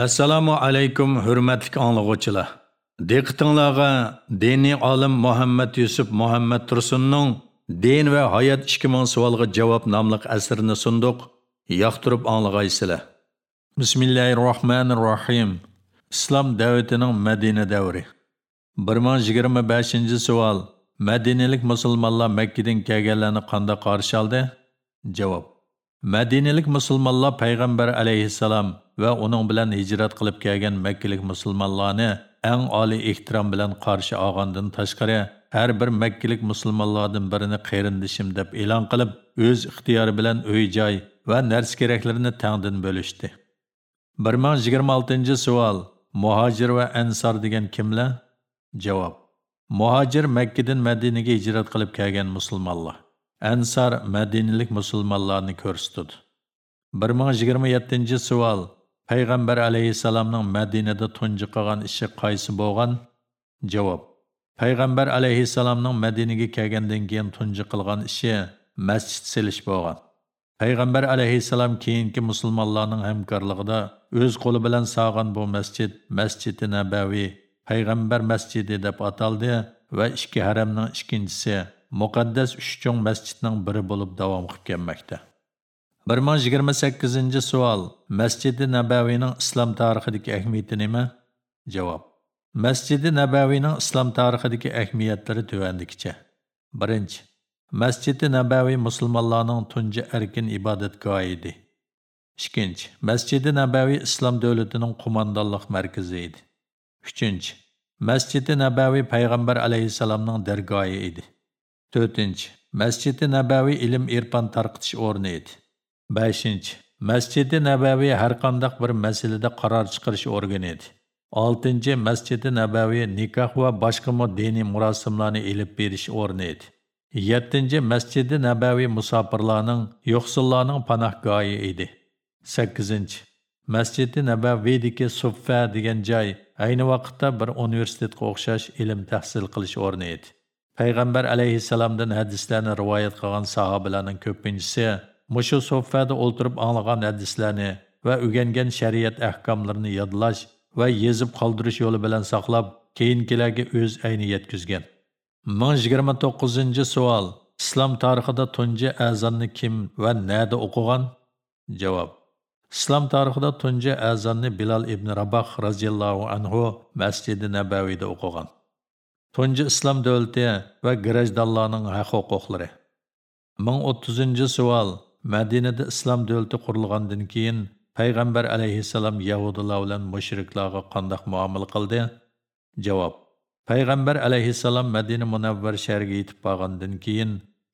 Assalomu alaykum hurmatli anglag'uvchilar. Diqqatingizga diniy olim Muhammad Yusuf Muhammad Tursunning Din va hayot 2000 savolga javob nomli asrini sunduq. Yoqtirib anglag'aysizlar. Bismillahirrohmanirrohim. Islom davlatining Madina davri. 1025 savol. Madinalik musulmonlar Makkadan kelganlarni qanday qarshi oldi? Javob. Madinalik musulmonlar payg'ambar алейхиссалам va uning bilan hijrat qilib kelgan makkalik musulmonlarni eng али ихтирам bilan qarshi olgandan tashqari har bir makkalik musulmonlardan birini қайрындышым deb e'lon qilib o'z ixtiyori bilan uy joy va nars keraklarini tangdin bo'lishdi. bir ming yigirma oltinchi savol muhojir va ansor degan kimlar? Javob muhojir makkadan madinaga hijrat qilib kelgan musulmonlar. Ansor madinalik musulmonlarni ko'rsatdi. bir ming yigirma yettinchi savol payg'ambar alayhissalomning madinada tunji qilgan ishi qaysi bo'lgan? Javob. Payg'ambar alayhissalomning madinaga kelgandan keyin tunji qilgan ishi masjid silish bo'lgan. Payg'ambar alayhissalom keyingi musulmonlarning hamkorligida o'z qo'li bilan sog'an bu masjid masjidi nabaviy payg'ambar masjidi deb ataldi va ikki haramning ikkinchisi muqaddas uch cho'ng masjidning biri bo'lib davom qilib kelmoqda 1028 savol. Masjidi Nabaviyning islom tarixidagi ahamiyati nima? Javob. Masjidi Nabaviyning islom tarixidagi ahamiyatlari tuvandikicha. 1. Masjidi Nabaviy musulmonlarning tunji erkin ibodatgohi edi. 2. Masjidi Nabaviy islom davlatining qo'mondonlik markazi edi. 3. Masjidi Nabaviy payg'ambar alayhissalomning dargohi edi. 4. Masjidi Nabaviy ilm irfon tarqitish o'rni edi. 5. Masjidi Nabaviy har qandaq bir masalada qaror chiqarish organi edi. 6. Masjidi Nabaviy nikoh va boshqa diniy murosimlarni elib berish o'rni edi. 7. Masjidi Nabaviy musofirlarning, yo'qsillarning panohgohi edi. 8. Masjidi Nabaviydagi Suffa degan joy ayni vaqtda bir universitetga o'xshash ilm tahsil qilish o'rni edi. Payg'ambar alayhissalomdan hadislarni rivoyat qilgan sahobalarning ko'pinchisi mushu so'ffada o'ltirib anglagan hadislarni va o'rgangan shariat ahkomlarini yodlash va yezib qoldirish yo'li bilan saqlab keyingilarga o'z ayni yetkazgan. Ming yigirma to'qqizinchi savol. Islom tarixida tunji azonni kim va nada o'qigan? Javob. Islom tarixida tunji azonni bilal ibn raboh roziyallohu anhu masjidi nabaviyda o'qigan. Tunji ислам davlati ва grajdonlarning haq huquqlari. Ming o'ttizinchi savol Madinada islom davlati qurilgandan keyin payg'ambar alayhissalom yahudilar bilan mushriklarga qandoq muomala qildi? Javob: Payg'ambar alayhissalom Madina munavvar shahriga yetib borgandan keyin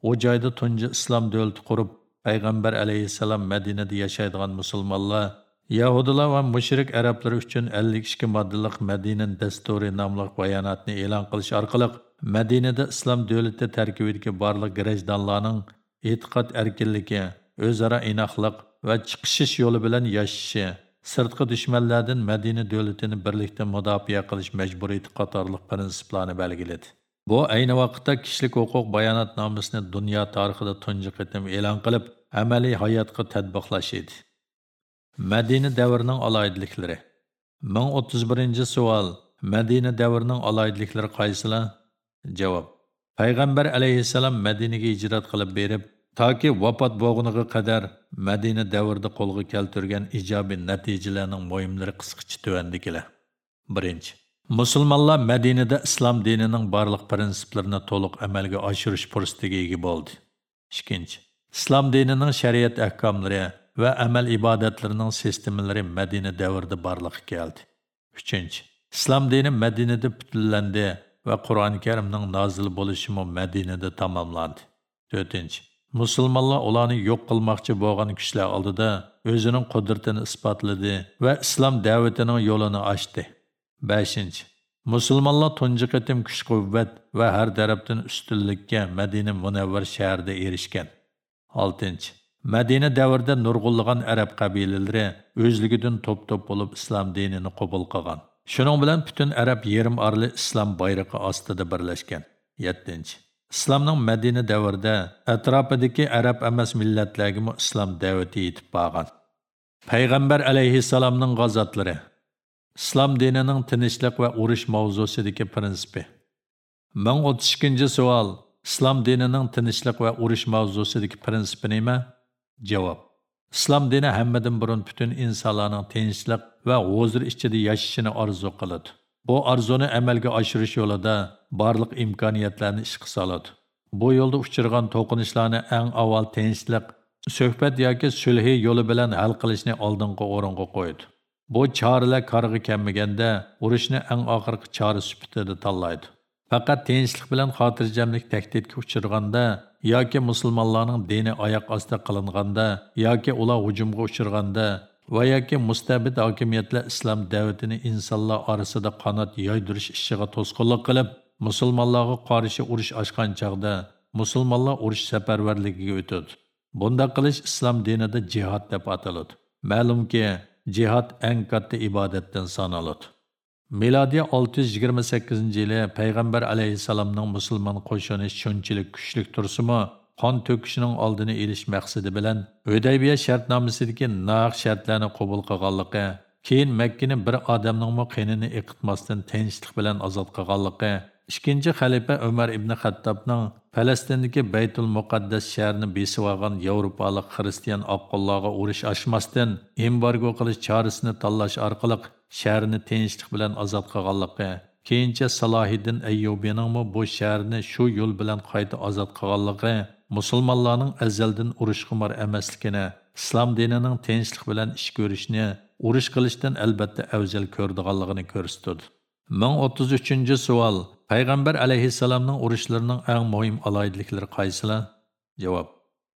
u joyda tunji islom davlati qurib, payg'ambar alayhissalom Madinada yashaydigan musulmonlar Yahudilar va mushrik arablar uchun 52 moddalik Madina dasturi nomli bayonotni e'lon qilish orqali Madinada islom davlati tarkibidagi barliq grajdonlarning e'tiqod erkinligi, o'zaro inoqlik va chiqishish yo'li bilan yashashi, sirtqi dushmanlardan Madina davlatini birlikda mudofaa qilish majburiyati qatorliq prinsiplarni belgiladi. Bu ayni vaqtda kishilik huquq bayonotnomasini dunyo tarixida tunji qitim e'lon qilib, amaliy hayotga tatbiqlash edi. Мәдина дәврінің алайдылықлары. 1031 суал. Мәдина дәврінің алайдылықлары қайсыла? Жауап. Пайғамбар алейхиссалам Мәдинаға ижрат қылып беріп, Таки вапат болғыныға қадар Мәдина дәуірді қолға келтірген ижаби нәтижелерінің мойымлары қысқычы төәндікілі. Бірінші. Мұсылмалла Мәдинада ислам динінің барлық принциплеріні толық әмәлге ашырыш пұрыстығы егі болды. Шкінші. Ислам динінің шәриет әккамлары, va amal ibodatlarining sistemalari Madina davrida barliqqa keldi. 3. Islom dini Madinada butunlandi va Qur'oni Karimning nozil bo'lishi Madinada tamomlandi. 4. Musulmonlar ularni yo'q qilmoqchi bo'lgan kuchlar oldida o'zining qudratini isbotladi va islom da'vatining yo'lini ochdi. 5. Musulmonlar tunji qatim kuch-quvvat va har tarafdan ustunlikka Madina Munavvar shahrida erishgan. 6. Мәдина дәврдә нургуллыган араб кабилеләре өзлегедән топ-топ булып ислам динен кабул кылган. Шуның белән бүтән араб ярым арлы ислам байрагы астында берләшкән. 7. İslamның Мәдинә дәврдә әтрапыдагы араб эмас милләтләргә мо ислам дәвәте yetib барган. Пайгамбар алейхиссаламның газатлары. İslam диненең тынычлык ва урыш мавзусыдагы принципы. 1032-нче суал. İslam диненең тынычлык ва урыш мавзусыдагы принципы неме? Cevap İslam dini hammadan burun bütün insanların tinchlik va huzur ichida yashashini arzu qiladi. Bu orzuni amalga oshirish yo'lida barliq imkoniyatlarni ishga soladi. Bu yo'lda uchirgan to'qinishlarni eng avval tinchlik suhbat yoki sulhi yo'li bilan hal qilishni oldingi o'ringa qo'ydi. Bu choralar qarg'i kelmaganda urushni eng oxirgi chora sifatida tanlaydi. Faqat tinchlik bilan xotirjamlik tahdidga uchirganda yoki musulmonlarning dini oyoq ostida qilinganda yoki ular hujumga uchirganda va yoki mustabid hokimiyatlar islom da'vatini insonlar orasida qanot yoydirish ishiga to'sqinlik qilib musulmonlarga qarshi urush ochgan chog'da musulmonlar urush safarvarligiga o'tadi. Bunda qilish islom dinida jihad deb ataladi. Ma'lumki, jihad eng katta ibodatdan sanaladi. Miladiya 628 yili payg'ambar alayhissalomning musulmon qo'shini shunchalik kuchli tursimi, qon to'kishining oldini olish maqsadi bilan Hudaybiya shartnomasidagi naq shartlarni qabul qilganligi, keyin Makkani bir odamning qinini iqitmasdan tinchlik bilan ozod qilganligi ikkinchi xalifa umar ibn xattobning falastindagi baytul muqaddas shahrini besib olgan yevropalik xristian oqqullarga urush ochmasdan embargo qilish chorasini tanlash orqali shaharni tinchlik bilan ozod qilganligi keyincha salohiddin ayyubiyning bu shaharni shu yo'l bilan qayta ozod qilganligi musulmonlarning azaldan urush xumor emasligini islom dinining tinchlik bilan ish ko'rishni urush qilishdan albatta afzal ko'rdiganligini ko'rsatdi 1033 savol payg'ambar alayhissalomning urushlarining eng muhim aloyidliklari qaysilar javob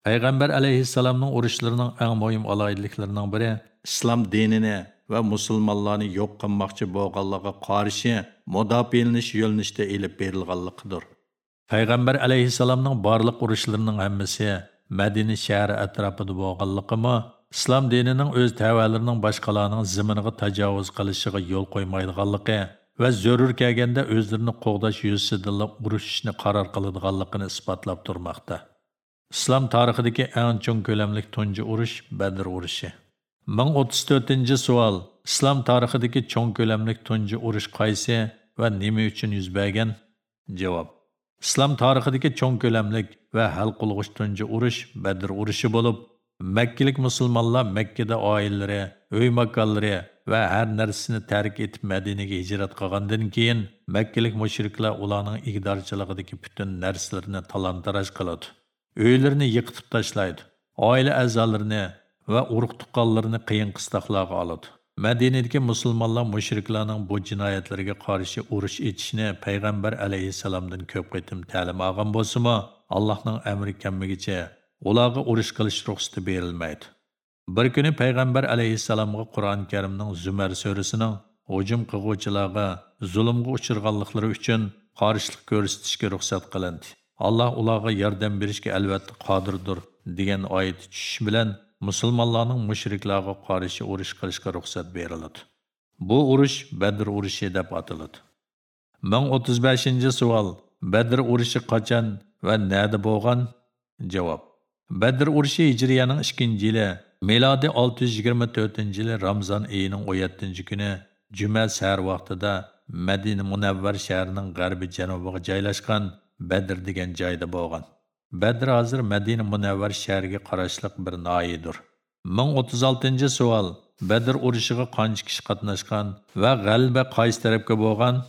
Пайғамбар alayhissalomning urushlarining eng muhim aloyidliklarining biri ислам dinini va musulmonlarni yo'q qilmoqchi bo'lganlarga qarshi mudofialanish yo'linishda ilib berilganligidir. Payg'ambar alayhissalomning barliq urushlarining hammasi madina shahri atrofida bo'lganligimi islom dinining o'z tavalarining boshqalarning ziminiga tajovuz qilishiga yo'l qo'ymaydiganligi va zarur kelganda o'zlarini qo'g'dash yuzasidan urushishni qaror qiladiganligini isbotlab turmoqda. Islom tarixidagi eng cho'ng ko'lamli tunji urush badr urushi. Ming o'ttiz to'rtinchi savol islom tarixidagi cho'ng ko'lamlik tunji urush qaysi va nima uchun yuz bergan javob islom tarixidagi cho'ng ko'lamlik va hal qilg'uch tunji urush badr urushi bo'lib makkalik musulmonlar makkada oilalari uy makonlari va har narsasini tark etib Madinaga hijrat qilgandan keyin Makkalik mushriklar ularning igdorchiligidagi butun narsalarni talon-taroj qiladi. Uylarini yiqitib tashlaydi. Oila a'zolarini va urug' tuqqanlarini qiyin qistoqlarga oladi. Madinadagi musulmonlar mushriklarning bu jinoyatlarga qarshi urush etishni payg'ambar alayhissalomdan ko'p qitim ta'lim olgan bo'lsa-mu, Allohning amri kammigicha ularga urush qilish ruxsati berilmaydi. Bir kuni payg'ambar alayhissalomga Qur'on Karimning Zumar surasining hujum qilguvchilarga zulmga uchirganliklari uchun qarshilik ko'rsatishga ruxsat qilindi. Alloh ularga yordam berishga albatta qodirdir degan oyat tushishi bilan musulmonlarning mushriklarga qarshi urush qilishga ruxsat beriladi. Bu urush Badr urushi deb ataladi. 1035 savol. Badr urushi qachon va nada bo'lgan? Javob. Badr urushi Hijriyaning 2-yili Miladi 624-yili Ramzon oyining 17 kuni juma sahar vaqtida Madina Munavvar shahrining g'arbi janubiga joylashgan Badr degan joyda bo'lgan. Бәдір азыр Мәдина Мұнәвәр шәрге қарашлық бір найыдыр. 1036 суал. Бәдір ұрышыға қанш кіші қатнашқан вә ғәлбә қайс тәріпке болған?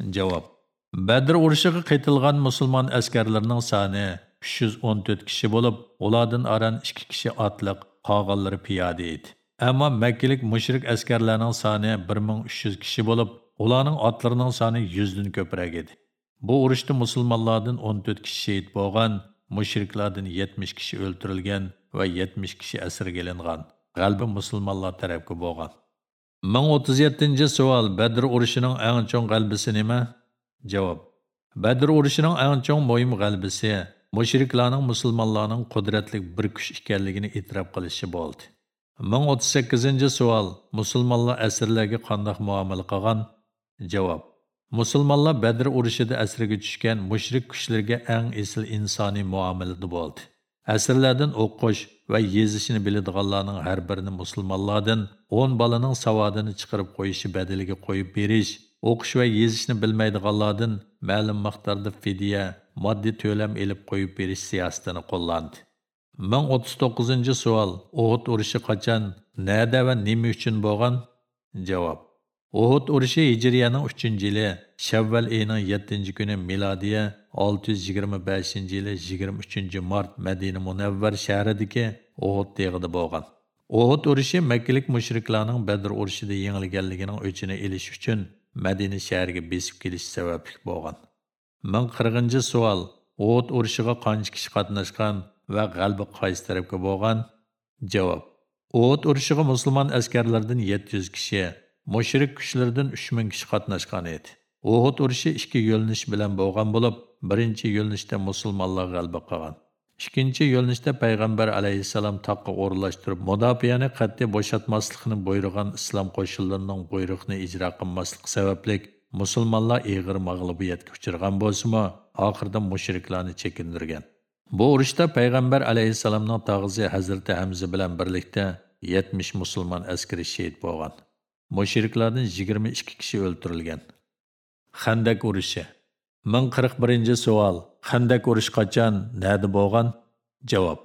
Жауап. Бәдір ұрышыға қетілған мұсылман әскерлерінің саны 314 кіші болып, оладын аран 2 кіші атлық қағалары пияды еді. Әмі мәккелік мүшірік әскерлерінің саны 1300 кіші болып, оланың атларының саны 100-дін көпірәк еді. Бұл ұрышты мұсылманладың 14 кіші шейіт болған, mushriklardan 70 kishi o'ldirilgan va 70 kishi asirga ilingan g'albi musulmonlar tarafga bo'lgan. 1037 savol badr urushining eng chong g'albisi nima? Javob. Badr urushining eng chong muhim g'albisi mushriklarning musulmonlarning qudratli bir kuch ekanligini e'tirof qilishi bo'ldi. 1038 savol musulmonlar asirlarga qanday muomala qilgan? Javob. Musulmonlar badr urushida asirga tushgan mushrik kuchlarga eng esil insoniy muomalada bo'ldi Asirlardan o'qish va yezishini biladiganlarning har birini musulmonlardan 10 balaning savodini chiqarib qo'yishi badaliga qo'yib berish, o'qish va yezishni bilmaydiganlardan ma'lum miqdorda fidya, moddiy to'lam elib qo'yib berish siyosatini qo'llandi. 1039 savol: Uhud urushi qachon, nada va nima uchun bo'lgan? Javob: Uhud urushi Hijriyaning 3-yili, Shavval oyining 7-kuni milodiya 625 yili 23 mart Madina Munavvar shahridagi Uhud teg'ida bo'lgan. Uhud urushi Makkalik mushriklarning Badr urushida yengilganligining o'chini elish uchun Madina shahriga besib kelish sababli bo'lgan. 1040 savol: Uhud urushiga qancha kishi qatnashgan va g'alba qaysi tarafga bo'lgan? Javob: Uhud urushiga musulmon askarlardan 700 kishi mushrik kuchlardan 3000 kishi qatnashgan edi. Uhud urushi ikki yo'linish bilan bo'lgan bo'lib, birinchi yo'linishda musulmonlar g'alaba qilgan. Ikkinchi yo'linishda payg'ambar alayhissalom taqqa o'rlashtirib, mudofiani qat'iy bo'shatmaslikni buyurgan islom qo'shinlarining buyruqni ijro qilmasligi sababli musulmonlar ig'ir mag'lubiyatga uchragan bo'lsa-mu, oxirida mushriklarni chekindirgan. Bu urushda payg'ambar alayhissalomning tog'izi Hazrati Hamza bilan birlikda 70 musulmon askari shahid bo'lgan. Mushriklardan 22 kishi o'ldirilgan. Xandak urushi 1041 savol. Xandak urushi qachon, nada bo'lgan? Javob.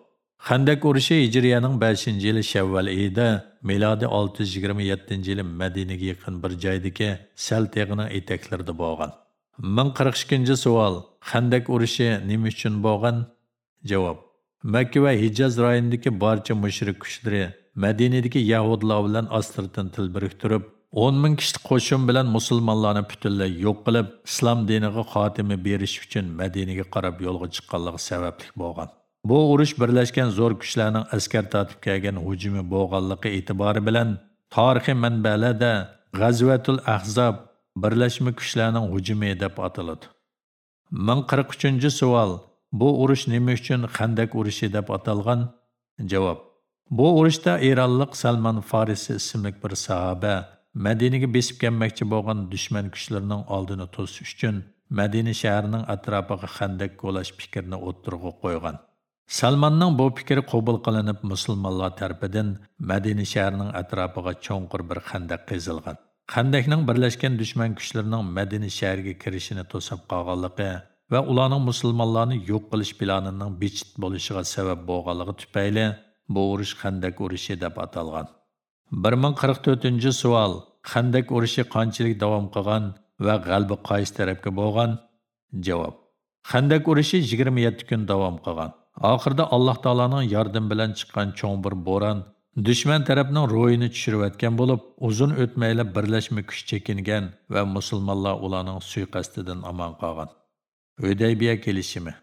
Xandak urushi Hijriyaning 5-yili Shavval oyida, milodi 627-yili Madinaga yaqin bir joydagi Sal teg'ining etaklarida bo'lgan. 1042 savol. Xandak urushi nima uchun bo'lgan? Javob. Makka va Hijaz rayonidagi barcha mushrik kuchlari Madinadagi yahudlar bilan астыртын til biriktirib, 10 ming kishilik qo'shin bilan musulmonlarni butunlay yo'q qilib, islom diniga xotima berish uchun Madinaga qarab yo'lga chiqqanligi sababli bo'lgan. Bu urush birlashgan zo'r kuchlarning askar tatib kelgan hujumi bo'lganligi e'tibori bilan tarixiy manbalarda G'azvatul Ahzab birlashma kuchlarning hujumi deb ataladi. 1043-savol. Bu urush nima uchun Xandak urushi deb atalgan? Javob. Bu urushda Eronlik Salman Farisi ismli bir sahoba Madinaga besib kelmoqchi bo'lgan dushman kuchlarining oldini to'sish uchun Madina shahrining atrofiga xandak qo'lash fikrini o'ttirg'a qo'ygan. Salmanning bu fikri qabul qilinib, musulmonlar tomonidan Madina shahrining atrofiga cho'ng'ir bir xandak qazilgan. Xandakning birlashgan dushman kuchlarining Madina shahriga kirishini to'sib qolganligi va ularning musulmonlarni yo'q qilish planining bechit bo'lishiga sabab bo'lganligi tufayli bu urush qandak urushi deb atalgan. 1044 savol. qandak urushi qanchalik davom qilgan va g'alba qaysi tarafga bo'lgan? Javob. qandak urushi 27 kun davom qilgan. Oxirida Alloh taoloning yordam bilan chiqqan cho'ng bir bo'ron dushman tarafning ro'yini tushirayotgan bo'lib, uzun o'tmayla birlashma kuch chekingan va musulmonlar ularning suiqasdidan omon qolgan. Hudaybiya kelishimi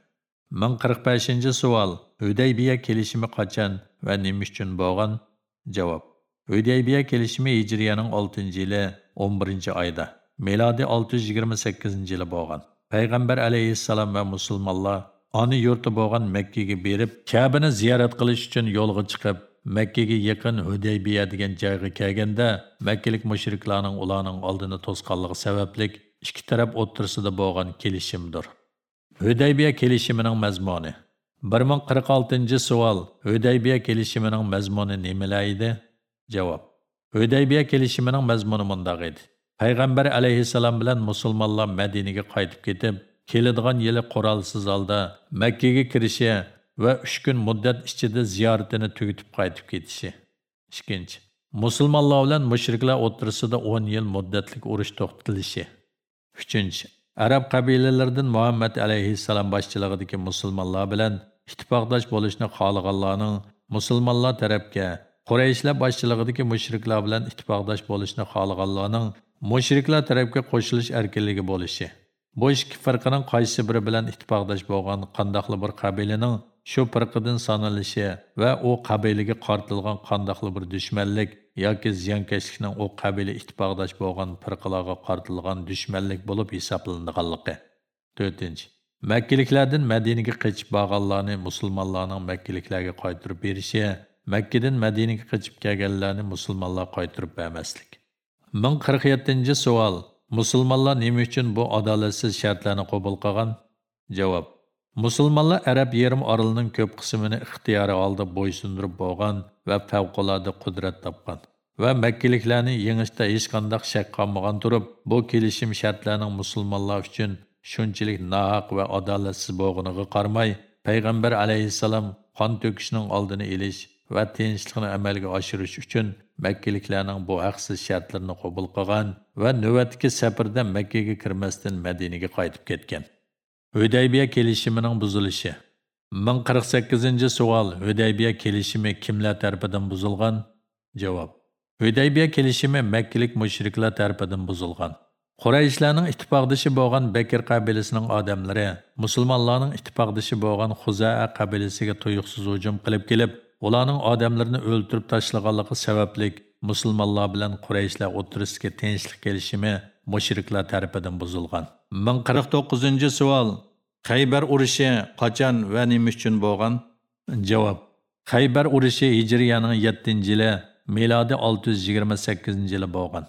1045 savol. Hudaybiya kelishimi qachon va nima uchun bo'lgan? Javob. Hudaybiya kelishimi Hijriyaning 6-yili 11-oyda, milodi 628-yili bo'lgan. Payg'ambar alayhissalom va musulmonlar ona yurti bo'lgan Makkaga berib, Ka'bani ziyorat qilish uchun yo'lga chiqib, Makkaga yaqin Hudaybiya degan joyga kelganda, Makkalik mushriklarning ularning oldini to'sqanligi sabablik ikki taraf o'rtasida bo'lgan kelishimdir. Hudaybiya kelishimining mazmuni 1046 savol. Hudaybiya kelishimining mazmuni nimalar edi? Javob. Hudaybiya kelishimining mazmuni mundaq edi. Payg'ambar alayhissalom bilan musulmonlar Madinaga qaytib ketib, keladigan yili qurolsiz holda Makkaga kirishi va 3 kun muddat ichida ziyoratini tugatib qaytib ketishi. 2. Musulmonlar bilan mushriklar o'rtasida 10 yil muddatlik urush to'xtatilishi. 3. Arab qabilalaridan Muhammad alayhissalom boshchiligidagi musulmonlar bilan ittifoqdosh bo'lishni xohlaganlarning musulmonlar tarafga Qurayshlar boshchiligidagi mushriklar bilan ittifoqdosh bo'lishni xohlaganlarning mushriklar tarafga qo'shilish erkinligi bo'lishi. Bu ikki firqaning qaysi biri bilan ittifoqdosh bo'lgan qandoqli bir qabilaning shu firqadan sanalishi va u qabilaga qartilgan qandoqli bir dushmanlik yoki ziyonkashlikning u qabila ittifoqdosh bo'lgan firqalarga qartilgan dushmanlik bo'lib hisoblanganligi. 4. Makkaliklardan Madinaga qochib borganlarni musulmonlarning Makkaliklarga qaytirib berishi, Makkadan Madinaga qochib kelganlarni musulmonlar qaytirib bermaslik. 1047-savol. Musulmonlar nima uchun bu adolatsiz shartlarni qabul qilgan? Javob. Musulmonlar arab yerim orolining ko'p qismini ixtiyori oldi bo'ysundirib bo'lgan va favqulodda qudrat topgan. Va makkaliklarni yengishda hech qanday shak qolmagan turib bu kelishim shartlarning musulmonlar uchun shunchalik nohaq va adolatsiz bo'lganiga qaramay payg'ambar alayhissalom qon to'kishning oldini olish va tinchlikni amalga oshirish uchun makkaliklarning bu haqsiz shartlarini qabul qilgan va navbatdagi safarda makkaga kirmasdan madinaga qaytib ketgan. Hudaybiya kelishimining buzilishi. 1048 savol hudaybiya kelishimi kimlar tarafidan buzilgan? Javob. Hudaybiya kelishimi makkalik mushriklar tarafidan buzilgan. Qurayishlarning ittifoqdoshi bo'lgan Bakr qabilasining odamlari musulmonlarning ittifoqdoshi bo'lgan Xuzaa qabilasiga tuyuqsiz hujum qilib kelib, ularning odamlarini o'ltirib tashlaganligi sababli musulmonlar bilan Qurayishlar o'tirishga tinchlik kelishimi mushriklar tarafidan buzilgan. 1049 savol. Xaybar urushi qachon va nima uchun bo'lgan? Javob. Xaybar urushi Hijriyaning 7-yili, milodi 628-yili bo'lgan.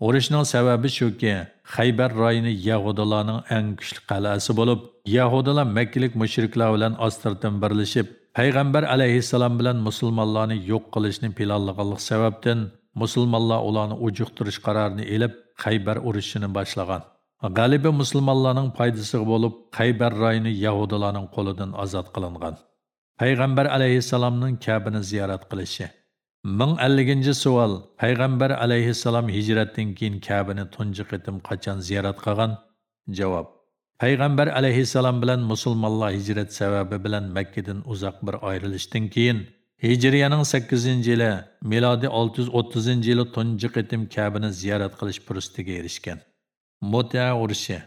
Urushning sababi shuki, Xaybar rayoni Yahudilarning eng kuchli qal'asi bo'lib, Yahudilar Makkalik mushriklar bilan ostirdan birlashib, payg'ambar alayhissalom bilan musulmonlarni yo'q qilishni planlaganlik sababdan musulmonlar ularni ujuqtirish qarorini elib, Xaybar urushini boshlagan. G'alibi musulmonlarning foydasiga bo'lib, Xaybar rayoni Yahudilarning qo'lidan ozod qilingan. Payg'ambar alayhissalomning Kabini ziyorat qilishi 1050 savol. Payg'ambar alayhissalom hijratdan keyin Kabani tunji qitim qachon ziyorat qilgan? Javob. Payg'ambar alayhissalom bilan musulmonlar hijrat sababi bilan Makka dan uzoq bir ayrilishdan keyin Hijriyaning 8-yili, milodi 630-yili tunji qitim Kabani ziyorat qilish fursatiga erishgan. Mota urushi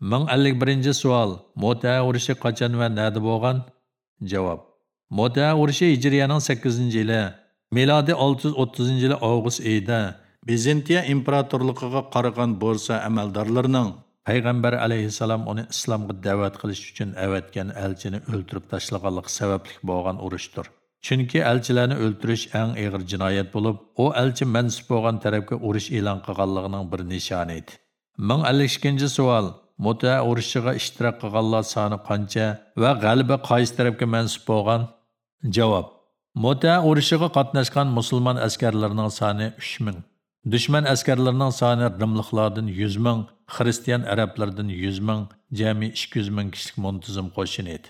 1051 savol. Mota urushi qachon va nada bo'lgan? Javob. Mota urushi Hijriyaning 8-yili milodiy 630 yili avgust oyida Bizantiya imperatorligiga qaragan bo'lsa amaldorlarning payg'ambar alayhissalom uni islomga da'vat qilish uchun avatgan elchini o'ldirib tashlaganlik sababli bo'lgan urushdir. Chunki elchilarni o'ldirish eng og'ir jinoyat bo'lib, u elchi mansub bo'lgan tarafga urush e'lon qilganligining bir nishoni edi. 1052 savol Muta urushiga ishtirok qilganlar soni qancha va g'alaba qaysi tarafga mansub bo'lgan? Javob Mota urushiga qatnashgan musulmon askarlarining soni 3000. Dushman askarlarining soni rimliqlardan 100 ming, xristian arablardan 100 ming, jami 200 ming kishilik muntazam qo'shin edi.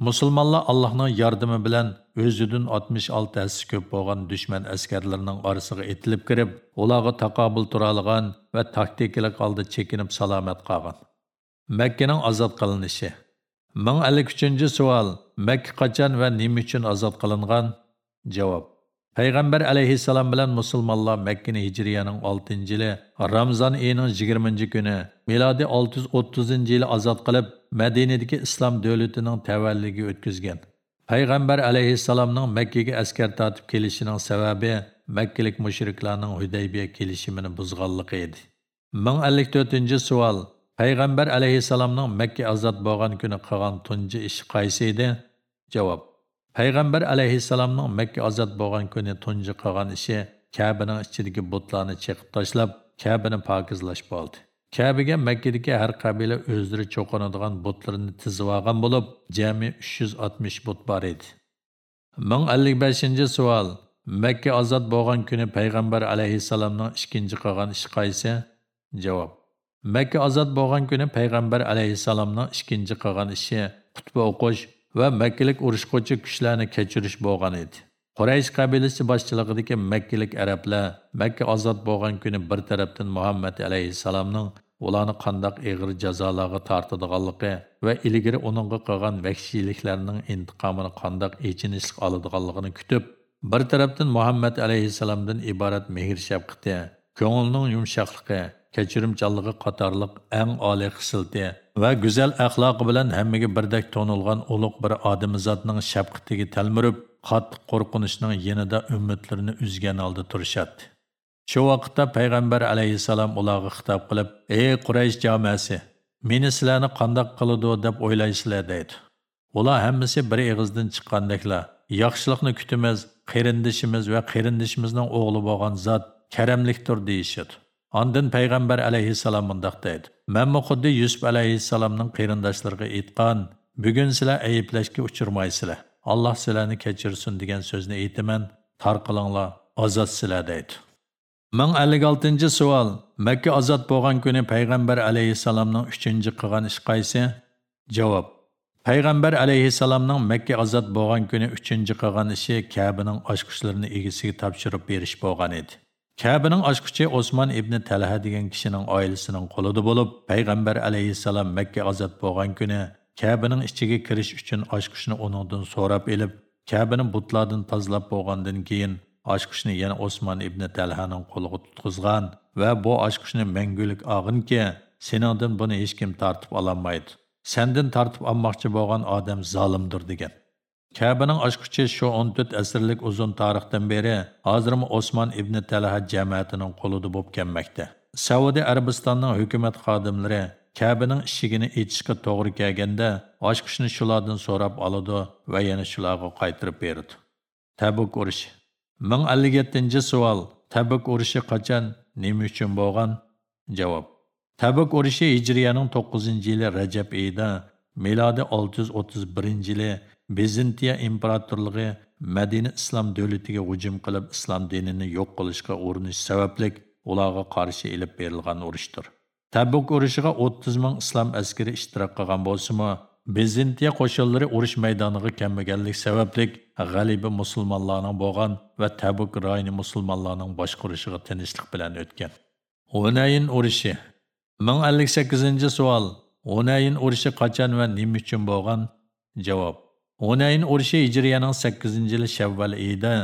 Musulmonlar Allohning yordami bilan o'zidan 66 hassa ko'p bo'lgan dushman askarlarining orasiga etilib kirib, ularga taqobil turadigan va taktikalik holda chekinib salomat qolgan. Makkaning ozod qilinishi 1053 savol. Makka qachon va nima uchun ozod qilingan? Javob. Payg'ambar alayhissalom bilan musulmonlar Makkani hijriyaning 6-yili Ramzon oyining 20-kuni milodiy 630-yili ozod qilib, ислам islom davlatining tavalligiga o'tkazgan. алейхиссаламның alayhissalomning Makkaga askar tortib kelishining sababi Makkalik mushriklarning Hudaybiya kelishimini buzganligi edi. 1054-savol. Payg'ambar алейхиссаламның Makka ozod bo'lgan kuni qilgan tunji ish qaysi edi? Javob. payg'ambar алейхиссаламның makka ozod bo'lgan kuni tunji qilgan ishi kabining ichidagi butlarni cheqib tashlab kabini pokizlash bo'ldi Кәбіге Мәккедеке har qabila o'zlari чоқынадыған butlarni tizib olgan bo'lib jami 360 but bor edi. 1055 savol. Makka ozod bo'lgan kuni payg'ambar alayhissalomning ikkinchi qilgan ishi qaysi? Javob. Makka ozod bo'lgan kuni payg'ambar alayhissalomning ikkinchi qilgan ishi xutba o'qish va Мәккелік urushqochi kuchlarni kechirish bo'lgan edi. Quraysh qabilasi boshchiligidagi makkalik arablar makka ozod bo'lgan kuni bir tarafdan muhammad alayhisalomning ularni qandoq ig'ir jazolarga tortadiganligi va ilgari uningga qilgan vahshiyliklarning intiqomini qandoq echinishlik oladiganligini kutib bir tarafdan muhammad alayhissalomdan iborat mehr shafqati ko'ngilning yumshoqligi kechirimchanligi qatorliq eng oliy xislati va go'zal axloqi bilan hammaga birdek to'nilgan ulug' bir odamzodning shafqatiga talmurib qattiq qo'rqinishning yanida umidlarini uzgan holda turishadi. Shu vaqtda payg'ambar alayhissalom ularga xitob qilib ey quraysh jamoasi meni sizlarni qandoq qiladi deb o'ylaysizlar deydi. Ular hammasi bir eg'izdan chiqqandeklar. Yaxshilikni kutimiz qarindishimiz va qarindishimizning o'g'li bo'lgan zot karamlikdir deyishadi. Ondan payg'ambar alayhissalom mundaq deydi: "Menmi xuddi Yusuf alayhissalomning qarindoshlariga aytgan, bugun sizlar ayblashga uchirmaysizlar. Alloh sizlarni kechirsin degan so'zni aytaman. Tarqilinglar ozod sizlar deydi. Ming ellik oltinchi savol. Makka ozod bo'lgan kuni payg'ambar alayhissalomning uchinchi qilgan ish qaysi? Javob. Payg'ambar alayhissalomning makka ozod bo'lgan kuni uchinchi qilgan ishi kabining ochqichlarini egasiga topshirib berish bo'lgan edi. Kabining ochqichi osmon ibn talha degan kishining oilasining qoludu bo'lib payg'ambar əleyhissalam makka ozod bo'lgan kuni kabining ichiga kirish uchun ochqichni uningdan so'rab elib kabini butlardan tozalab bo'lgandan keyin ochqichni yana osmon ibn talhaning qo'liga tutqizgan va bu ochqichni mangulik og'inki seningdan buni hech kim tortib ololmaydi sendin tortib olmoqchi bo'lgan odam zolimdir degan. Kabining ochqichi shu 14 asrlik uzun tarixdan beri hozirmi osmon ibn talha jamiyatining qo'lida bo'lib kelmoqda. Saudiya arabistonning hukumat xodimlari kabining ishigini etishga to'g'ri kelganda ochqichni shulardan so'rab oladi va yana shularga qaytirib beradi. Tabuk urushi. Ming ellik yettinchi savol. Tabuk urushi qachon? Nima uchun bo'lgan? Javob. Tabuk urushi hijriyaning to'qqizinchi yili rajab oyida milodi olti yuz o'ttiz birinchi yili bezintiya imperatorligi madina islom davlatiga hujum qilib islom dinini yo'q qilishga urinish sababli ularga qarshi tabuk urushiga o'ttiz ming islom askari ishtirok qilgan bo'lsa-mu, Bizantiya qo'shinlari urush maydoniga kelmaganlik sababli g'alibi musulmonlarning bo'lgan va Tabuk rayoni musulmonlarning boshqarishiga tinchlik bilan o'tgan. Hunayn urushi 1058 savol. Hunayn urushi qachon va nima uchun bo'lgan? Javob. Hunayn urushi Hijriyaning 8-yili Shavval oyida,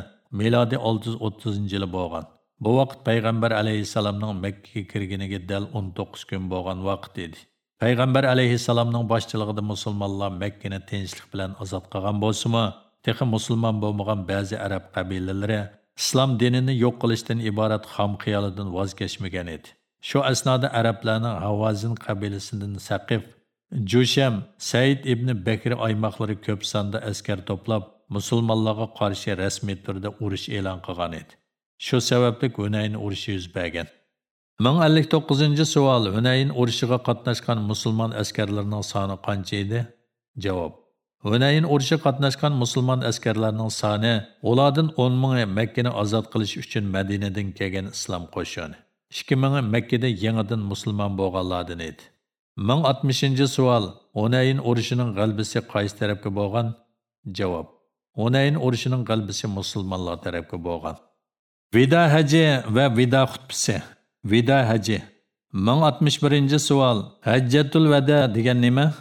milodiy 630-yili bo'lgan. Bu vaqt payg'ambar alayhissalomning Makka kirganiga dal 19 kun bo'lgan vaqt edi. payg'ambar alayhissalomning boshchiligida musulmonlar makkani tinchlik bilan ozod qilgan bo'lsimi texi musulmon bo'lmagan ba'zi arab qabilalari islom dinini yo'q qilishdan iborat xom xiyolidan voz kechmagan edi shu asnoda arablarning Havazin qabilasidan saqif jusham said ibn bakr oymoqlari ko'p sonda askar to'plab musulmonlarga qarshi rasmiy turda urush e'lon qilgan edi shu sababli hunayn urushi yuz bergan 1059 savol Hunayn urushiga qatnashgan musulmon askarlarining soni qancha edi? Javob. Hunayn urushi qatnashgan musulmon askarlarining soni ulardan 10 mingi Makkani ozod qilish uchun Madinadan kelgan islom qo'shini. 2 mingi Makkada yangidan musulmon bo'lganlardan edi. 1060 savol Hunayn urushining g'albisi qaysi tarafga bo'lgan? Javob. Hunayn urushining g'albisi musulmonlar tarafga bo'lgan. Vida haji va vida xutbisi. Vida haji. 1061 savol. Hajjatul vada degan nima?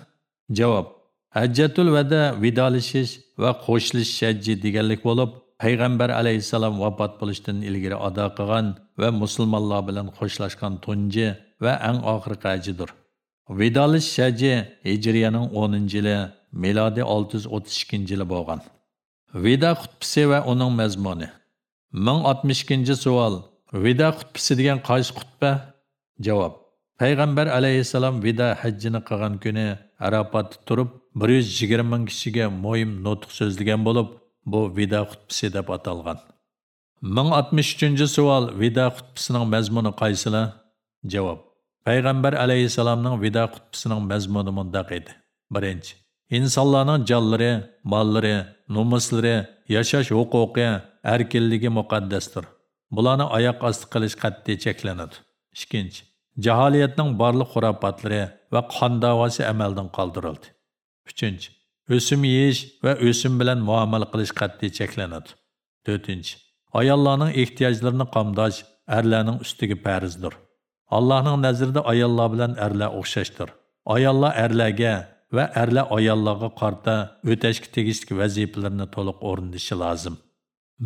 Javob. Hajjatul vada vidolashish va qo'shilish hajji deganlik bo'lib, payg'ambar alayhissalom vafot bo'lishdan ilgari ado qilgan va musulmonlar bilan qo'shlashgan tunji va eng oxirgi hajjidir. Vidolish hajji Hijriyaning 10-yili, milodiy 632-yili bo'lgan. Vida xutbisi va uning mazmuni. 1062 savol. Vida xutbisi degan qaysi xutba? Javob. Payg'ambar alayhissalom vida hajjini qilgan kuni Arafotda turib 120 ming kishiga mo'yim nutq so'zlagan bo'lib, bu vida xutbisi deb atalgan. 1063 savol vida xutbisining mazmuni qaysilar? Javob. Payg'ambar alayhissalomning vida xutbisining mazmuni mundaq edi. Birinchi, insonlarning jonlari, mollari, nomuslari, yashash huquqi, erkinligi muqaddasdir. bularni oyoq osti qilish qat'iy cheklanadi. Ikkinchi jaholiyatning barliq xurofotlari va qon davosi amaldan qoldirildi. Uchinchi o'sim yeyish va o'sim bilan muomala qilish qat'iy cheklanadi. To'rtinchi ayollarning ehtiyojlarini qomdash erlarning ustiga farzdir. Allohning nazarida ayollar bilan erlar o'xshashdir. Ayollar erlarga va erlar ayollarga qarta o'tashga tegishli vazifalarni to'liq o'rnashi lozim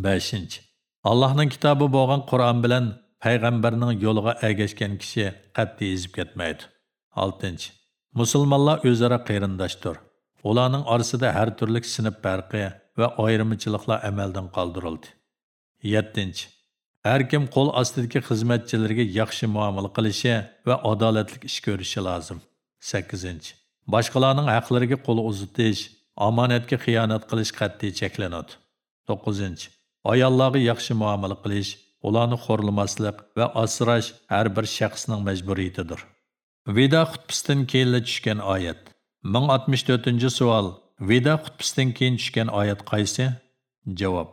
beshinchi Allahның kitabı bo'lgan qur'on bilan payg'ambarning yo'liga ergashgan kishi qat'iy ezib ketmaydi. 6. Musulmonlar o'zaro qarindoshdir. Ularning orasida har turli sinf farqi va ayrimchiliklar amaldan qoldirildi. 7. Har kim qo'l ostidagi xizmatchilarga yaxshi muomala qilishi va adolatli ish ko'rishi lozim. 8. Boshqalarning haqlariga qo'l uzatish, omonatga xiyonat qilish qat'iy cheklanadi. 9. ayollarga yaxshi muomala qilish, ularni xo'rlamaslik va asrash har bir shaxsning majburiyatidir. Vida xutbisidan keyin tushgan oyat. 1064 savol Vida xutbasidan keyin tushgan oyat qaysi? Javob.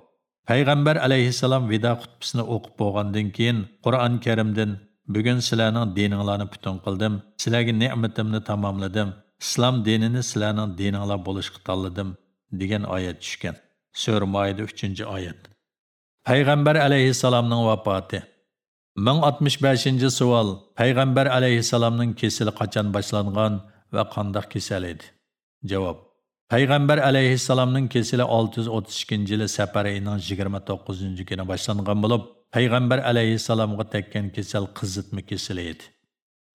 Payg'ambar alayhissalom vida xutbasini o'qib bo'lgandan keyin Qur'on Karimdan bugun sizlarning dininglarni butun qildim, sizlarga ne'matimni tamomladim, islom dinini sizlarning dininglar bo'lishga tanladim degan oyat tushgan. Sura Maida 3-oyat. Payg'ambar alayhissalomning vafoti 1065 savol. Payg'ambar alayhissalomning kesili qachon boshlangan va qandoq kesal edi? Javob. Payg'ambar alayhissalomning kesili 632 yili Safar oyining 29 kuni boshlangan bo'lib, Payg'ambar alayhissalomga tekkan kasal qizitma kesili edi.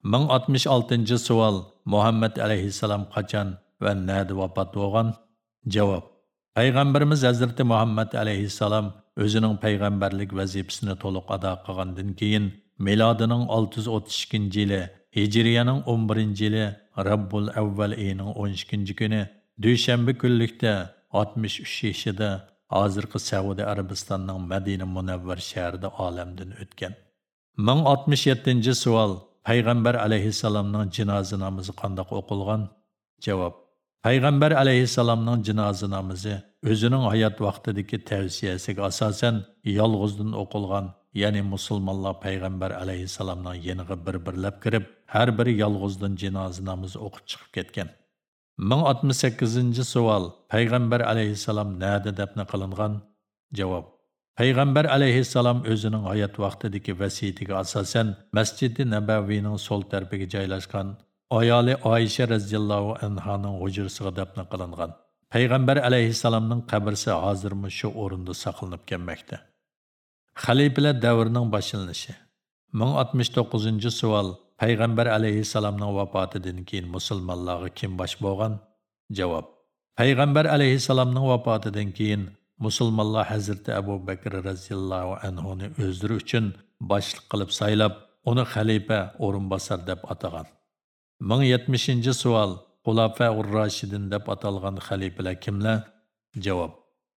1066 savol. Muhammad alayhissalom qachon va nada vafot bo'lgan? Javob. Payg'ambarimiz Hazrati Muhammad alayhissalom o'zining payg'ambarlik vazifasini to'liq ado qilgandan keyin milodining 632 yili Hijriyaning 11 yili Rabbul Avval oyining 12 kuni dushanba kunlikda 63 yoshida hozirgi Saudiya Arabistonining Madina Munavvar shahrida olamdan o'tgan. 1067 savol Payg'ambar alayhissalomning jinoza namozi qandoq o'qilgan? Javob Payg'ambar alayhissalomning jinoza namozi o'zining hayot vaqtidagi tavsiyasiga asosan yolg'izdan o'qilgan, ya'ni musulmonlar payg'ambar alayhissalomning yeniga bir-birlab kirib, har biri yolg'izdan jinoza namozi o'qib chiqib ketgan. 1068 savol. Payg'ambar alayhissalom nada dafn qilingan? Javob. Payg'ambar özünün o'zining hayot vaqtidagi vasiyatiga asosan Masjidi Nabaviyning so'l tarafiga joylashgan ayoli Oyisha radhiyallohu anhaning hujrasiga dafn qilingan. Payg'ambar alayhissalomning qabrisi hozirmi şu o'rinda saqlanib kelmoqda. Xalifalar davrining boshlanishi 1069 savol. Payg'ambar alayhissalomning vafotidan keyin musulmonlarga kim bosh bo'lgan? Javob. Payg'ambar alayhissalomning vafotidan keyin musulmonlar Hazrati Abu Bakr roziyallohu anhuni o'zlari uchun boshliq qilib saylab, uni xalifa o'rinbosar deb atagan. 1070 savol. Xulafaur Rashidin deb atalgan xalifalar kimlar? Javob.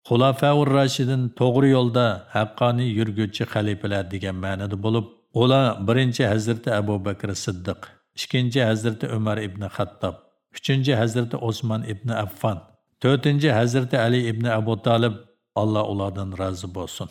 Xulafaur Rashidin to'g'ri yo'lda haqqoniy yurguvchi xalifalar degan ma'noda bo'lib, ular birinchi Hazrati Abu Bakr Siddiq, ikkinchi Hazrati Umar ibn Xattob, uchinchi Hazrati Osman ibn Affan, to'rtinchi Hazrati Ali ibn Abu Talib Alloh ulardan rozi bo'lsin.